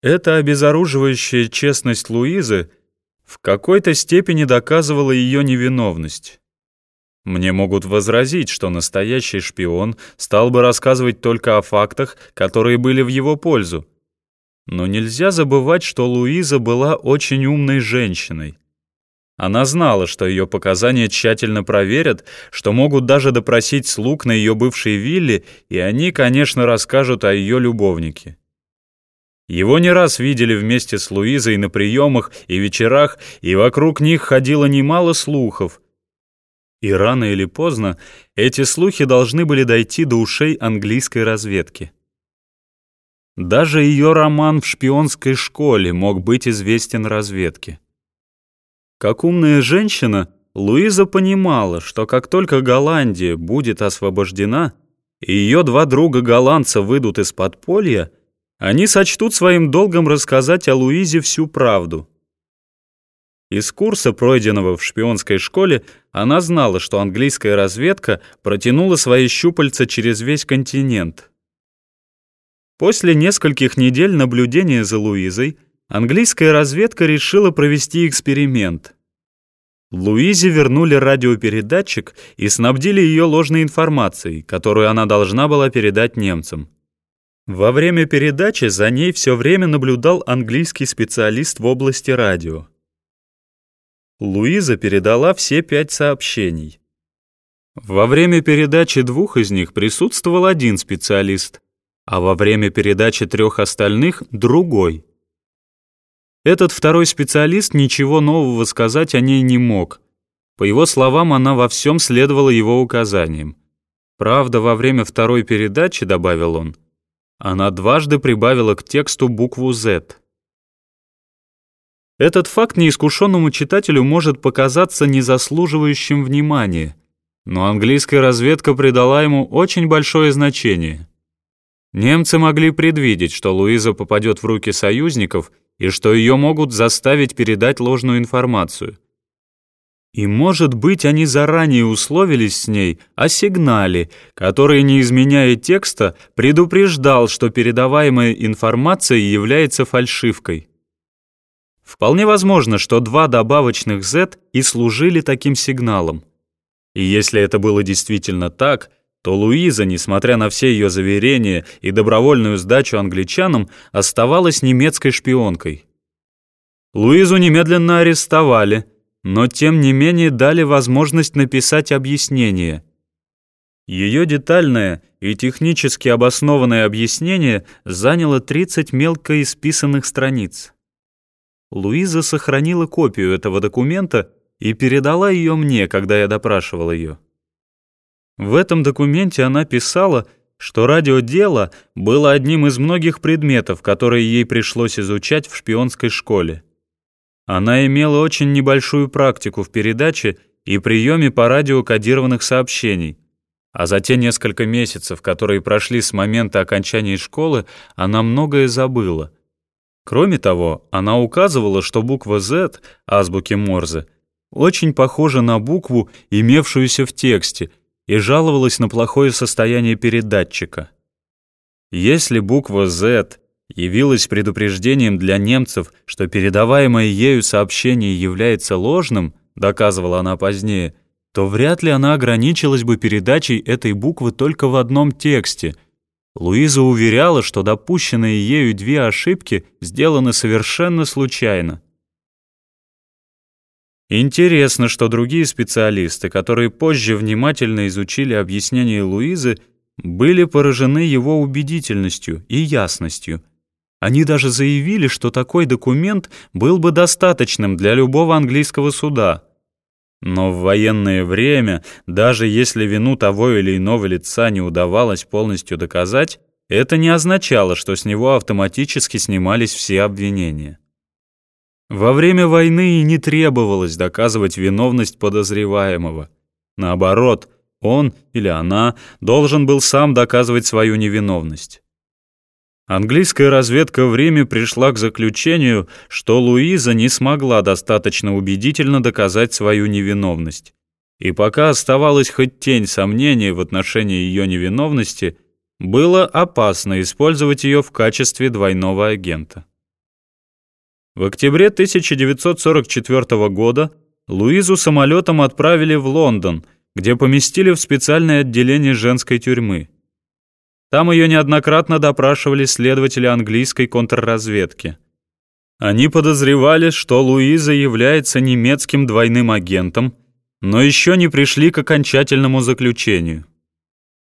Эта обезоруживающая честность Луизы в какой-то степени доказывала ее невиновность. Мне могут возразить, что настоящий шпион стал бы рассказывать только о фактах, которые были в его пользу. Но нельзя забывать, что Луиза была очень умной женщиной. Она знала, что ее показания тщательно проверят, что могут даже допросить слуг на ее бывшей вилле, и они, конечно, расскажут о ее любовнике. Его не раз видели вместе с Луизой на приемах и вечерах, и вокруг них ходило немало слухов. И рано или поздно эти слухи должны были дойти до ушей английской разведки. Даже ее роман в шпионской школе мог быть известен разведке. Как умная женщина, Луиза понимала, что как только Голландия будет освобождена, и ее два друга-голландца выйдут из подполья, они сочтут своим долгом рассказать о Луизе всю правду. Из курса, пройденного в шпионской школе, она знала, что английская разведка протянула свои щупальца через весь континент. После нескольких недель наблюдения за Луизой английская разведка решила провести эксперимент. Луизе вернули радиопередатчик и снабдили ее ложной информацией, которую она должна была передать немцам. Во время передачи за ней все время наблюдал английский специалист в области радио. Луиза передала все пять сообщений. Во время передачи двух из них присутствовал один специалист, а во время передачи трех остальных — другой. Этот второй специалист ничего нового сказать о ней не мог. По его словам, она во всем следовала его указаниям. Правда, во время второй передачи, добавил он, — она дважды прибавила к тексту букву «Z». Этот факт неискушенному читателю может показаться незаслуживающим внимания, но английская разведка придала ему очень большое значение. Немцы могли предвидеть, что Луиза попадет в руки союзников и что ее могут заставить передать ложную информацию. И, может быть, они заранее условились с ней о сигнале, который, не изменяя текста, предупреждал, что передаваемая информация является фальшивкой. Вполне возможно, что два добавочных Z и служили таким сигналом. И если это было действительно так, то Луиза, несмотря на все ее заверения и добровольную сдачу англичанам, оставалась немецкой шпионкой. Луизу немедленно арестовали – но тем не менее дали возможность написать объяснение. Ее детальное и технически обоснованное объяснение заняло 30 мелко исписанных страниц. Луиза сохранила копию этого документа и передала ее мне, когда я допрашивал ее. В этом документе она писала, что радиодело было одним из многих предметов, которые ей пришлось изучать в шпионской школе. Она имела очень небольшую практику в передаче и приеме по радио кодированных сообщений, а за те несколько месяцев, которые прошли с момента окончания школы, она многое забыла. Кроме того, она указывала, что буква Z азбуки Морзе очень похожа на букву, имевшуюся в тексте, и жаловалась на плохое состояние передатчика. Если буква Z явилось предупреждением для немцев, что передаваемое ею сообщение является ложным, доказывала она позднее, то вряд ли она ограничилась бы передачей этой буквы только в одном тексте. Луиза уверяла, что допущенные ею две ошибки сделаны совершенно случайно. Интересно, что другие специалисты, которые позже внимательно изучили объяснение Луизы, были поражены его убедительностью и ясностью – они даже заявили, что такой документ был бы достаточным для любого английского суда. Но в военное время, даже если вину того или иного лица не удавалось полностью доказать, это не означало, что с него автоматически снимались все обвинения. Во время войны и не требовалось доказывать виновность подозреваемого. Наоборот, он или она должен был сам доказывать свою невиновность. Английская разведка в Риме пришла к заключению, что Луиза не смогла достаточно убедительно доказать свою невиновность. И пока оставалась хоть тень сомнений в отношении ее невиновности, было опасно использовать ее в качестве двойного агента. В октябре 1944 года Луизу самолетом отправили в Лондон, где поместили в специальное отделение женской тюрьмы. Там ее неоднократно допрашивали следователи английской контрразведки. Они подозревали, что Луиза является немецким двойным агентом, но еще не пришли к окончательному заключению.